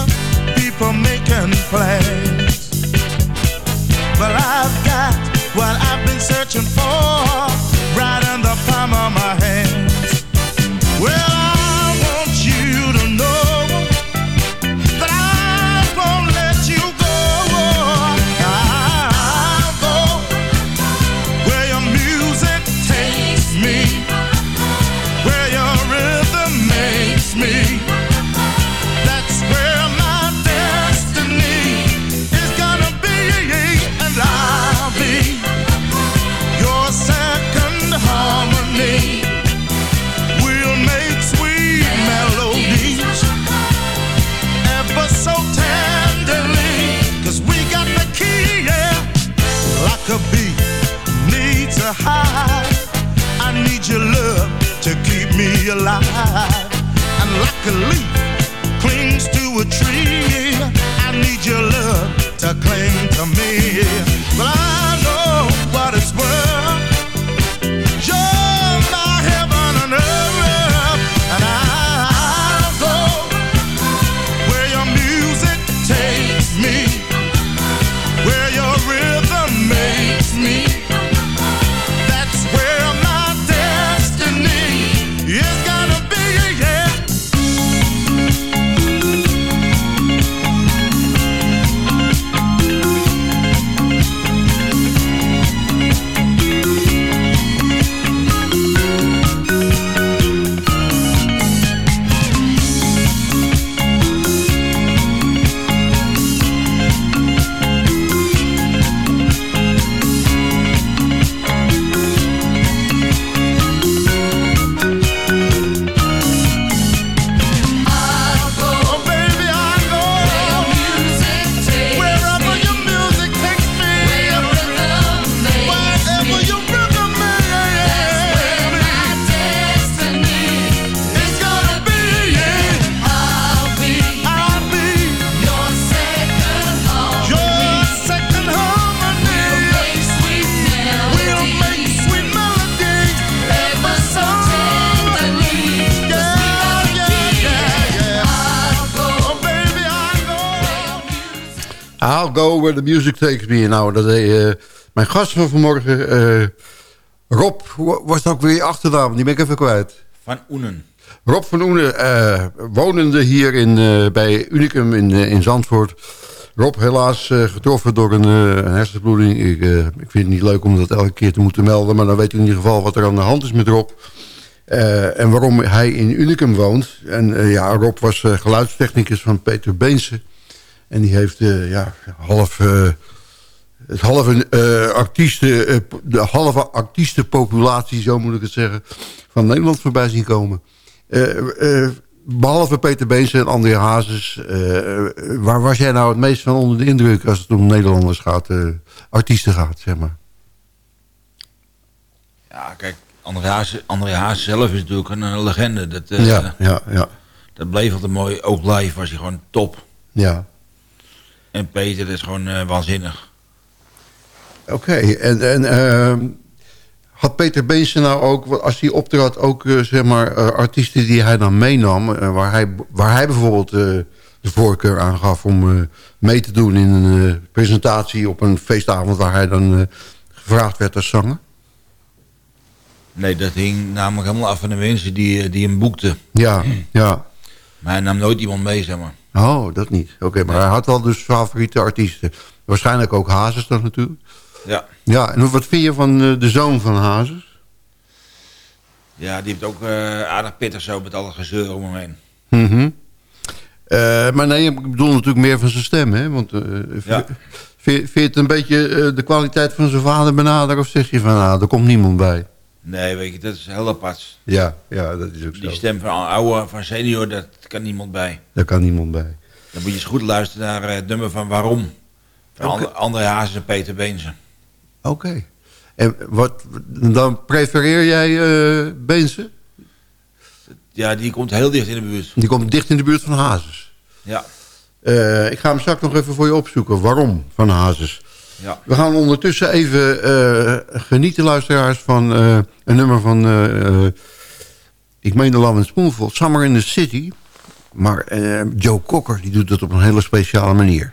People making plans. Well, I've got what I've been searching for. Alive, and like where the music takes me. Nou, dat deed, eh, mijn gast van vanmorgen, eh, Rob, was dat ook weer je achternaam? Die ben ik even kwijt. Van Oenen. Rob van Oenen, eh, wonende hier in, bij Unicum in, in Zandvoort. Rob helaas getroffen door een, een hersenbloeding. Ik, ik vind het niet leuk om dat elke keer te moeten melden... maar dan weet ik in ieder geval wat er aan de hand is met Rob. En waarom hij in Unicum woont. En ja, Rob was geluidstechnicus van Peter Beense. En die heeft eh, ja, half... eh, het halve, eh, artiesten, de halve artiestenpopulatie, zo moet ik het zeggen, van Nederland voorbij zien komen. Eh, eh, behalve Peter Beens en André Hazes, waar was jij nou het meest van onder de indruk als het om Nederlanders gaat, artiesten gaat, zeg maar? Ja, kijk, André Haas, André Haas zelf is natuurlijk een, legende. Dat, ja, ja, ja, dat bleef altijd mooi. Ook live was hij gewoon top. ja. En Peter is gewoon eh, waanzinnig. Oké, en, en ehm, had Peter Beense nou ook, als hij optrad, ook eh, zeg maar eh, artiesten die hij dan meenam, waar, hij, waar hij bijvoorbeeld de voorkeur aan gaf om mee te doen in een presentatie op een feestavond waar hij dan gevraagd werd als zanger? Nee, dat hing namelijk helemaal af van de mensen die, die hem boekten. Ja, ja. Maar hij nam nooit iemand mee, zeg maar. Oh, dat niet. Oké, maar hij had wel dus favoriete artiesten. Waarschijnlijk ook Hazes dan natuurlijk. Ja. Ja, en wat vind je van eh, de zoon van Hazes? Ja, die heeft ook eh, aardig pittig zo met alle gezeur om hem heen. Eh, maar nee, ik bedoel natuurlijk meer van zijn stem, hè? Want vind, Ja. vind, je het een beetje de kwaliteit van zijn vader benaderen... of zeg je van, nou, er komt niemand bij? Nee, weet je, dat is heel apart. Ja, ja, dat is ook zo. Die stem van oude, van senior, dat kan niemand bij. Daar kan niemand bij. Dan moet je eens goed luisteren naar eh, het nummer van Waarom. Van. Ander- André Hazes en Peter Beense. Oké. En wat, dan prefereer jij uh, Beense? Ja, die komt heel dicht in de buurt. Die komt dicht in de buurt van Hazes. Ja. Eh, ik ga hem straks nog even voor je opzoeken. Waarom van Hazes? Ja. We gaan ondertussen even eh, genieten, luisteraars, van eh, een nummer van... eh, ik meen de Love Spoonful, Summer in the City. Maar Joe Cocker die doet het op een hele speciale manier.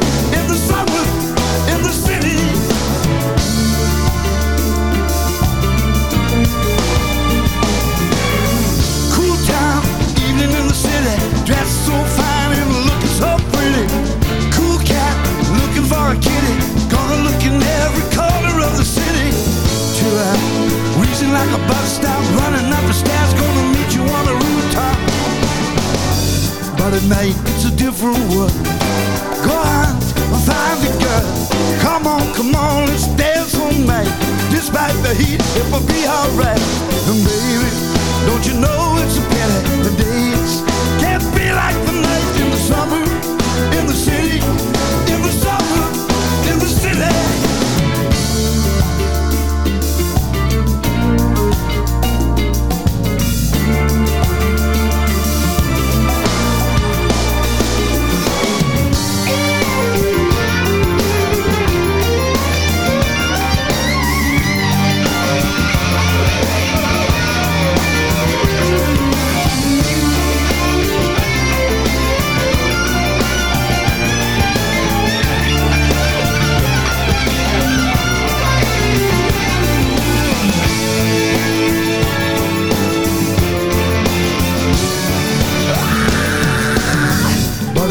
gonna look in every corner of the city. Chill out, wheezing like a bus stop, running up the stairs, gonna meet you on the rooftop. But at night, it's a different world. Go out and find a girl. Come on, come on, let's dance all night. Despite the heat, it will be alright. And baby, don't you know it's a pity the days can't be like the night in the summer, in the city,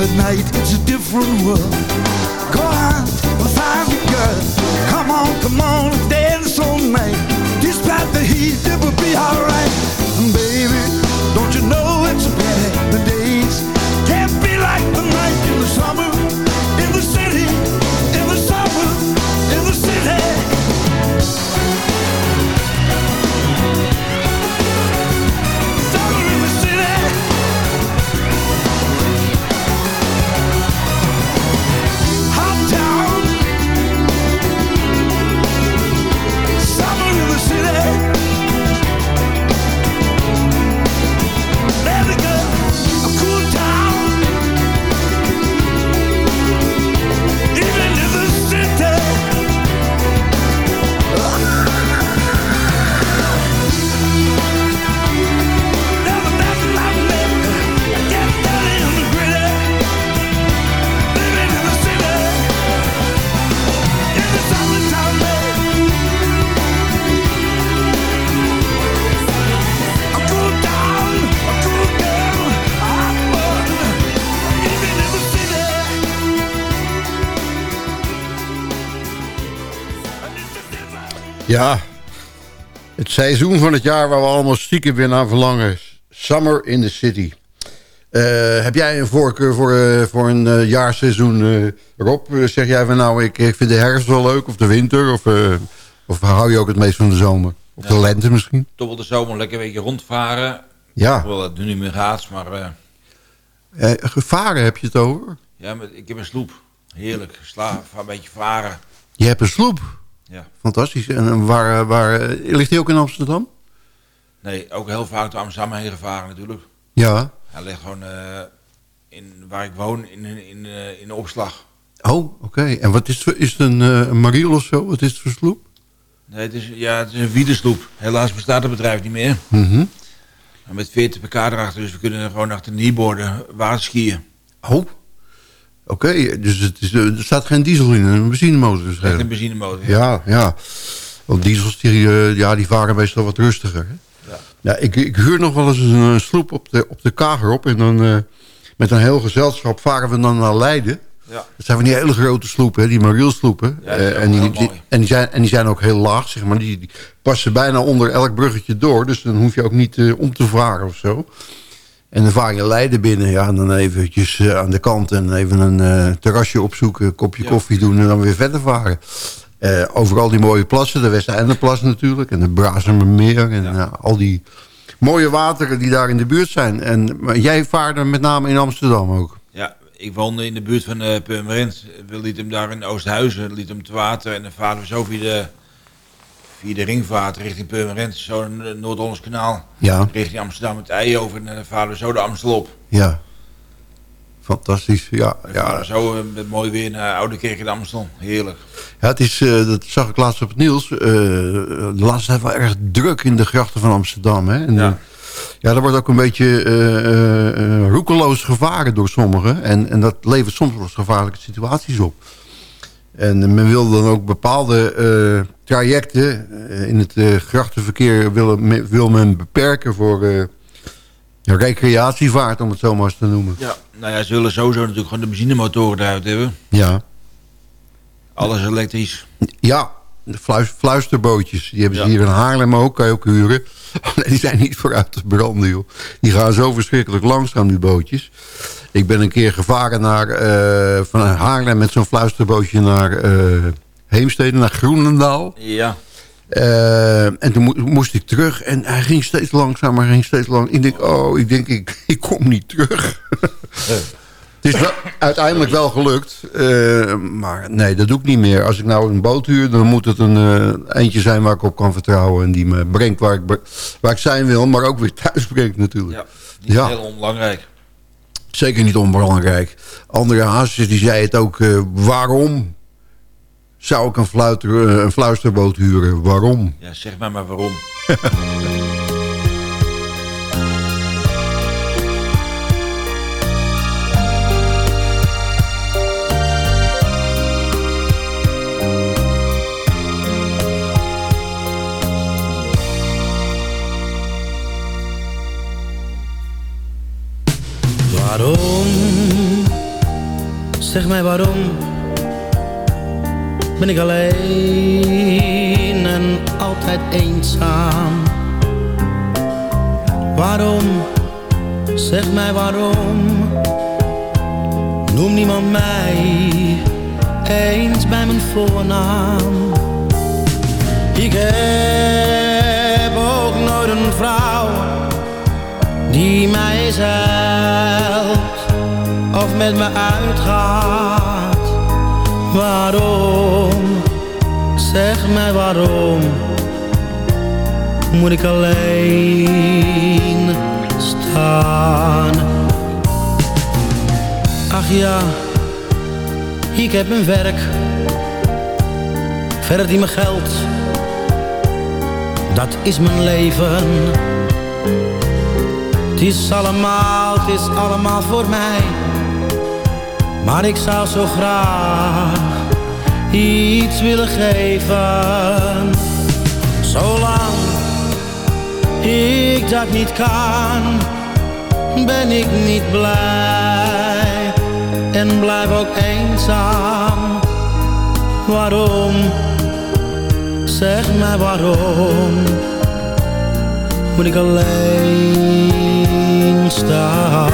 But at night it's a different world. Go out and find a girl. Come on, come on, dance all night. Despite the heat, it will be alright. Baby, don't you know it's pity the days can't be like the night in the summer, Ja, het seizoen van het jaar waar we allemaal stiekem weer naar verlangen. Summer in the City. Eh, heb jij een voorkeur voor, eh, voor een eh, jaarseizoen, Rob? Zeg jij van nou, ik, ik vind de herfst wel leuk, of de winter, of, of hou je ook het meest van de zomer? Of de lente misschien? Toch wel de zomer lekker een beetje rondvaren. Ja. Hoewel het nu niet meer gaat, maar... gevaren heb je het over? ja, met, ik heb een sloep. Heerlijk. Sla, een beetje varen. Je hebt een sloep. Ja. Fantastisch. En eh, waar, waar, eh, ligt die ook in Amsterdam? Nee, ook heel vaak door Amsterdam heen gevaren natuurlijk. Ja. Hij ligt gewoon eh, in, waar ik woon in, in, in, in de opslag. Oh, oké. En wat is het? Is het een, een mariel of zo? Wat is het voor sloep? Nee, het is, ja, het is een wiedensloep. Helaas bestaat het bedrijf niet meer. En met 40 pk erachter, dus we kunnen er gewoon achter de knieborden water skiën. Oh, oké. Dus het is, er staat geen diesel in, een benzinemotor. Echt waarschijnlijk. een benzinemotor. Ja, ja. Want diesels die, eh, ja, die varen meestal wat rustiger. Hè? Ja. Ja, ik, ik huur nog wel eens een sloep op de, op de kager op. En dan eh, met een heel gezelschap varen we dan naar Leiden. Ja. Dat zijn van die hele grote sloepen, hè, die marielsloepen. Ja, Eh, en, die, en, die zijn, en die zijn ook heel laag, zeg maar. Die, die passen bijna onder elk bruggetje door. Dus dan hoef je ook niet om te varen of zo. En dan vaar je Leiden binnen. Ja, en dan eventjes eh, aan de kant en even een eh, terrasje opzoeken. Een kopje koffie doen en dan weer verder varen. Eh, overal die mooie plassen. De West-Einderplas natuurlijk. En de Brazemermeer. En al die mooie wateren die daar in de buurt zijn. En, maar jij vaarde met name in Amsterdam ook. Ja, ik woonde in de buurt van uh, Purmerend. We lieten hem daar in Oosthuizen, lieten hem te water. En dan varen we zo via de, via de ringvaart richting Purmerend. Zo Noord-Hollands kanaal. Ja. Richting Amsterdam het ei over. En dan varen we zo de Amstel op. Ja. Fantastisch, ja. Ja. zo uh, met mooi weer naar Oude Kerk in Amstel. Heerlijk. Ja, het is, uh, dat zag ik laatst op het nieuws. Uh, de laatste tijd wel erg druk in de grachten van Amsterdam. Hè? En, ja. ja, er wordt ook een beetje uh, roekeloos gevaren door sommigen. En, en dat levert soms wel eens gevaarlijke situaties op. En men wil dan ook bepaalde trajecten in het grachtenverkeer wil, wil men beperken voor recreatievaart, om het zo maar eens te noemen. Ja, nou ja, ze willen sowieso natuurlijk gewoon de benzinemotoren eruit hebben. Ja. Alles elektrisch. Ja, de fluis, fluisterbootjes. Die hebben ze ja. hier in Haarlem ook. Kan je ook huren. *laughs* die zijn niet vooruit te branden, joh. Die gaan zo verschrikkelijk langzaam, die bootjes. Ik ben een keer gevaren naar, uh, van Haarlem met zo'n fluisterbootje naar uh, Heemstede, naar Groenendaal. Ja. Uh, en toen mo moest ik terug en hij ging steeds langzamer, ging steeds lang. Ik denk, oh, ik denk, ik, *laughs* ik kom niet terug. *laughs* Het is wel, uiteindelijk wel gelukt. Uh, maar nee, dat doe ik niet meer. Als ik nou een boot huur, dan moet het een uh, eentje zijn waar ik op kan vertrouwen. En die me brengt waar ik, waar ik zijn wil, maar ook weer thuis brengt natuurlijk. Ja, niet ja. heel onbelangrijk. Zeker niet onbelangrijk. Andere Hazes die zei het ook. Uh, waarom zou ik een, fluiter, een fluisterboot huren? Waarom? Ja, zeg maar maar waarom. *laughs* Waarom, zeg mij waarom, ben ik alleen en altijd eenzaam? Waarom, zeg mij waarom, noem niemand mij eens bij mijn voornaam? Ik heb ook nooit een vrouw die mij helpt of met me uitgaat. Waarom, zeg mij waarom, moet ik alleen staan? Ach ja, ik heb mijn werk, verdien mijn geld, dat is mijn leven. Het is allemaal, het is allemaal voor mij. Maar ik zou zo graag iets willen geven. Zolang ik dat niet kan, ben ik niet blij. En blijf ook eenzaam. Waarom? Zeg mij waarom moet ik alleen staan.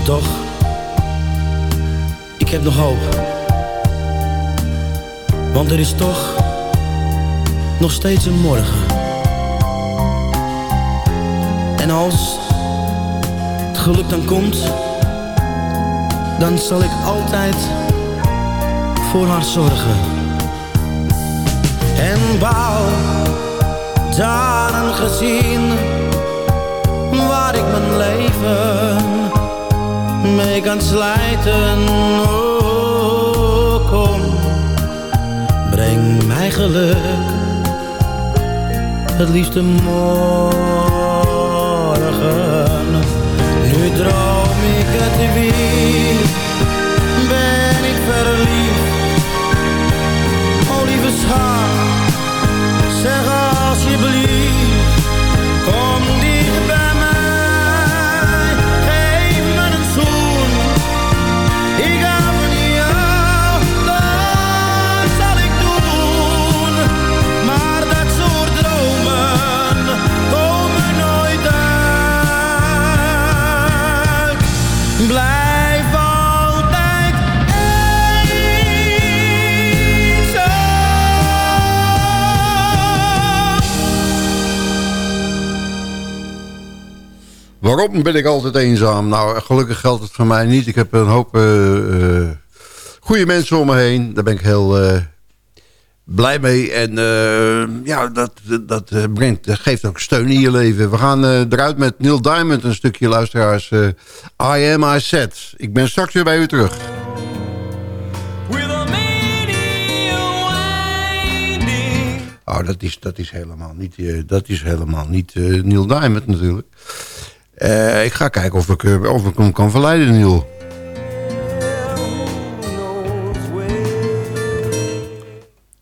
En toch, ik heb nog hoop. Want er is toch nog steeds een morgen. En als het geluk dan komt, dan zal ik altijd voor haar zorgen. En bouw daar een gezin mee kan slijten. Oh, kom, breng mij geluk, het liefste morgen. Nu droom ik het weer, ben ik verliefd Waarom ben ik altijd eenzaam? Nou, gelukkig geldt het voor mij niet. Ik heb een hoop eh, goede mensen om me heen. Daar ben ik heel eh, blij mee. En eh, ja, dat, dat brengt, dat geeft ook steun in je leven. We gaan eruit met Neil Diamond een stukje luisteraars. I Am I Said. Ik ben straks weer bij u terug. Oh, dat is, dat is helemaal niet, dat is helemaal niet Neil Diamond natuurlijk. Eh, ik ga kijken of ik, eh, of ik hem kan verleiden, Neil.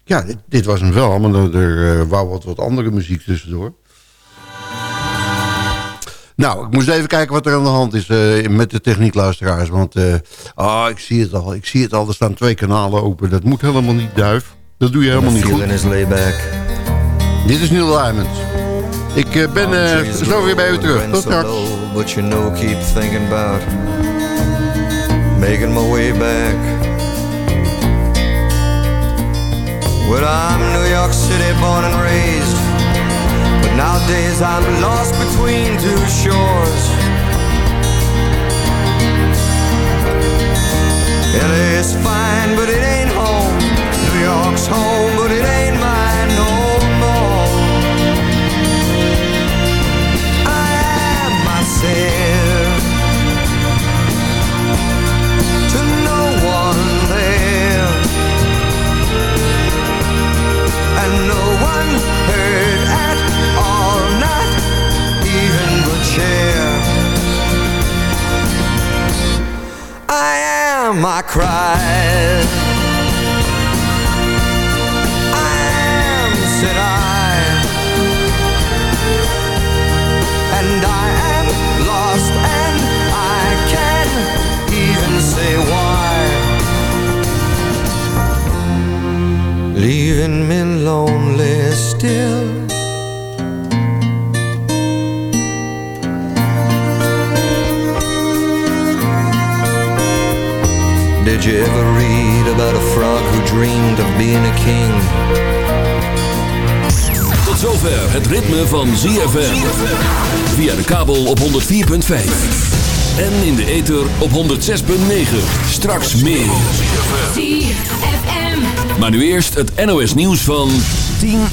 Ja, dit, dit was hem wel, maar er, er eh, wou wat, wat andere muziek tussendoor. Nou, ik moest even kijken wat er aan de hand is met de techniekluisteraars. Want ah, ik zie het al, ik zie het al. Er staan twee kanalen open. Dat moet helemaal niet, Duif. Dat doe je helemaal niet goed. is layback. Dit is Neil Diamond. Ik eh, ben eh, zo weer bij u terug. Tot straks. But you know, keep thinking about making my way back. Well, I'm New York City born and raised, but nowadays I'm lost between two shores. LA's fine, but it ain't home. New York's home, am, I cried. I am, said I. And I am lost and I can't even say why. Leaving me lonely still. Did you ever read about a frog who dreamed of being a king? Tot zover het ritme van ZFM. Via de kabel op 104.5. En in de ether op 106.9. Straks meer. ZFM. Maar nu eerst het NOS nieuws van 10 uur.